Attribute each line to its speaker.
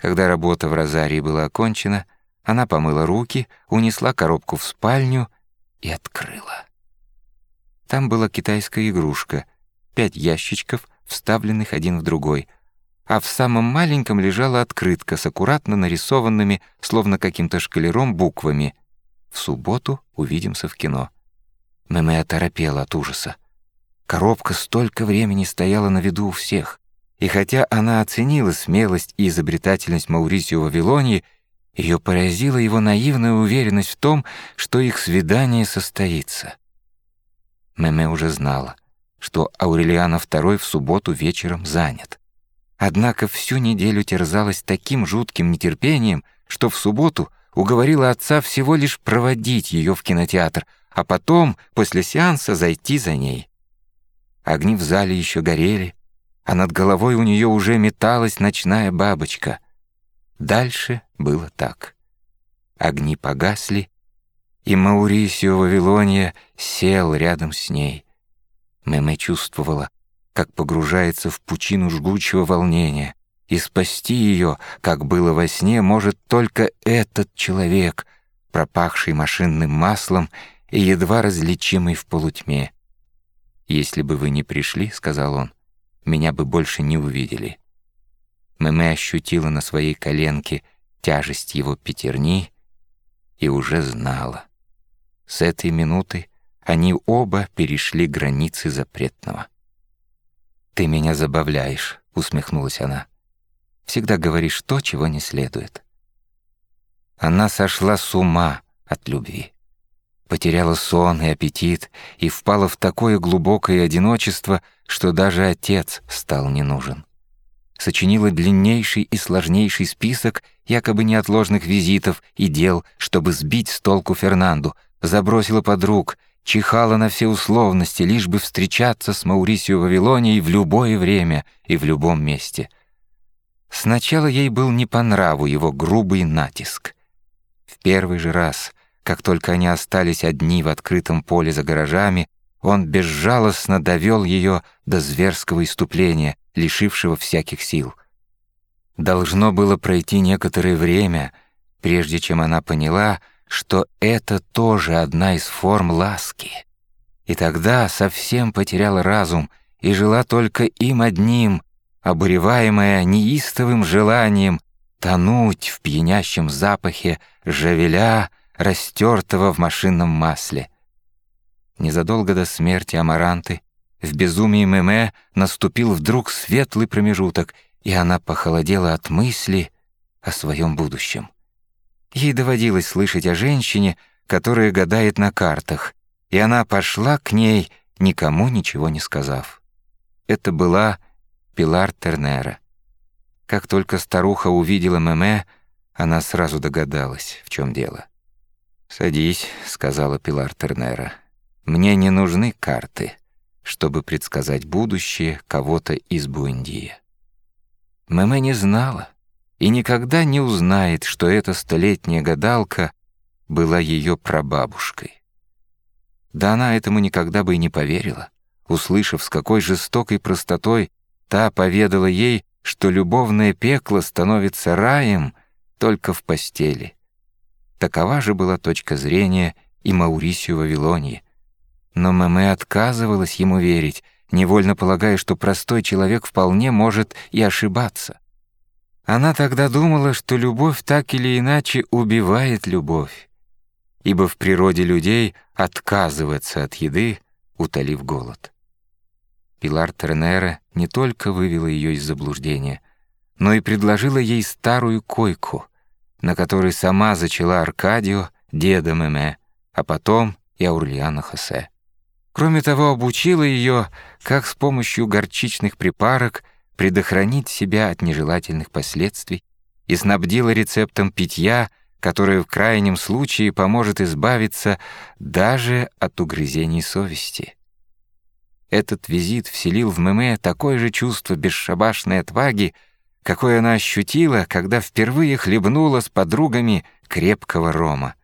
Speaker 1: Когда работа в Розарии была окончена, она помыла руки, унесла коробку в спальню и открыла. Там была китайская игрушка, пять ящичков, вставленных один в другой, а в самом маленьком лежала открытка с аккуратно нарисованными, словно каким-то шкалером, буквами «В субботу увидимся в кино». Мэмэ оторопела от ужаса. Коробка столько времени стояла на виду у всех. И хотя она оценила смелость и изобретательность Маурисио Вавилонии, ее поразила его наивная уверенность в том, что их свидание состоится. Меме уже знала, что Аурелиана II в субботу вечером занят. Однако всю неделю терзалась таким жутким нетерпением, что в субботу уговорила отца всего лишь проводить ее в кинотеатр, а потом, после сеанса, зайти за ней. Огни в зале еще горели, а над головой у нее уже металась ночная бабочка. Дальше было так. Огни погасли, и Маурисио Вавилония сел рядом с ней. Мэмэ чувствовала, как погружается в пучину жгучего волнения, и спасти ее, как было во сне, может только этот человек, пропахший машинным маслом и едва различимый в полутьме. «Если бы вы не пришли, — сказал он, — меня бы больше не увидели». Мэмэ ощутила на своей коленке тяжесть его пятерни и уже знала. С этой минуты они оба перешли границы запретного. «Ты меня забавляешь», — усмехнулась она. «Всегда говоришь то, чего не следует». Она сошла с ума от любви потеряла сон и аппетит и впала в такое глубокое одиночество, что даже отец стал не нужен. Сочинила длиннейший и сложнейший список якобы неотложных визитов и дел, чтобы сбить с толку Фернанду, забросила подруг, чихала на все условности, лишь бы встречаться с Маурисио Вавилонией в любое время и в любом месте. Сначала ей был не по нраву его грубый натиск. В первый же раз — как только они остались одни в открытом поле за гаражами, он безжалостно довел ее до зверского иступления, лишившего всяких сил. Должно было пройти некоторое время, прежде чем она поняла, что это тоже одна из форм ласки. И тогда совсем потеряла разум и жила только им одним, обуреваемая неистовым желанием тонуть в пьянящем запахе жавеля, растертого в машинном масле. Незадолго до смерти Амаранты в безумии Меме наступил вдруг светлый промежуток, и она похолодела от мысли о своем будущем. Ей доводилось слышать о женщине, которая гадает на картах, и она пошла к ней, никому ничего не сказав. Это была Пилар Тернера. Как только старуха увидела Меме, она сразу догадалась, в чем дело. «Садись», — сказала Пилар Тернера. «Мне не нужны карты, чтобы предсказать будущее кого-то из Буэндия». Мэмэ не знала и никогда не узнает, что эта столетняя гадалка была ее прабабушкой. Да она этому никогда бы и не поверила, услышав, с какой жестокой простотой та поведала ей, что любовное пекло становится раем только в постели — Такова же была точка зрения и Маурисию Вавилонии. Но Мэмэ отказывалась ему верить, невольно полагая, что простой человек вполне может и ошибаться. Она тогда думала, что любовь так или иначе убивает любовь, ибо в природе людей отказываться от еды, утолив голод. Пилар Тернера не только вывела ее из заблуждения, но и предложила ей старую койку — на которой сама зачала Аркадио, деда Меме, а потом и Аурлиана Хосе. Кроме того, обучила ее, как с помощью горчичных припарок предохранить себя от нежелательных последствий и снабдила рецептом питья, которое в крайнем случае поможет избавиться даже от угрызений совести. Этот визит вселил в Меме такое же чувство бесшабашной отваги, какое она ощутила, когда впервые хлебнула с подругами крепкого рома.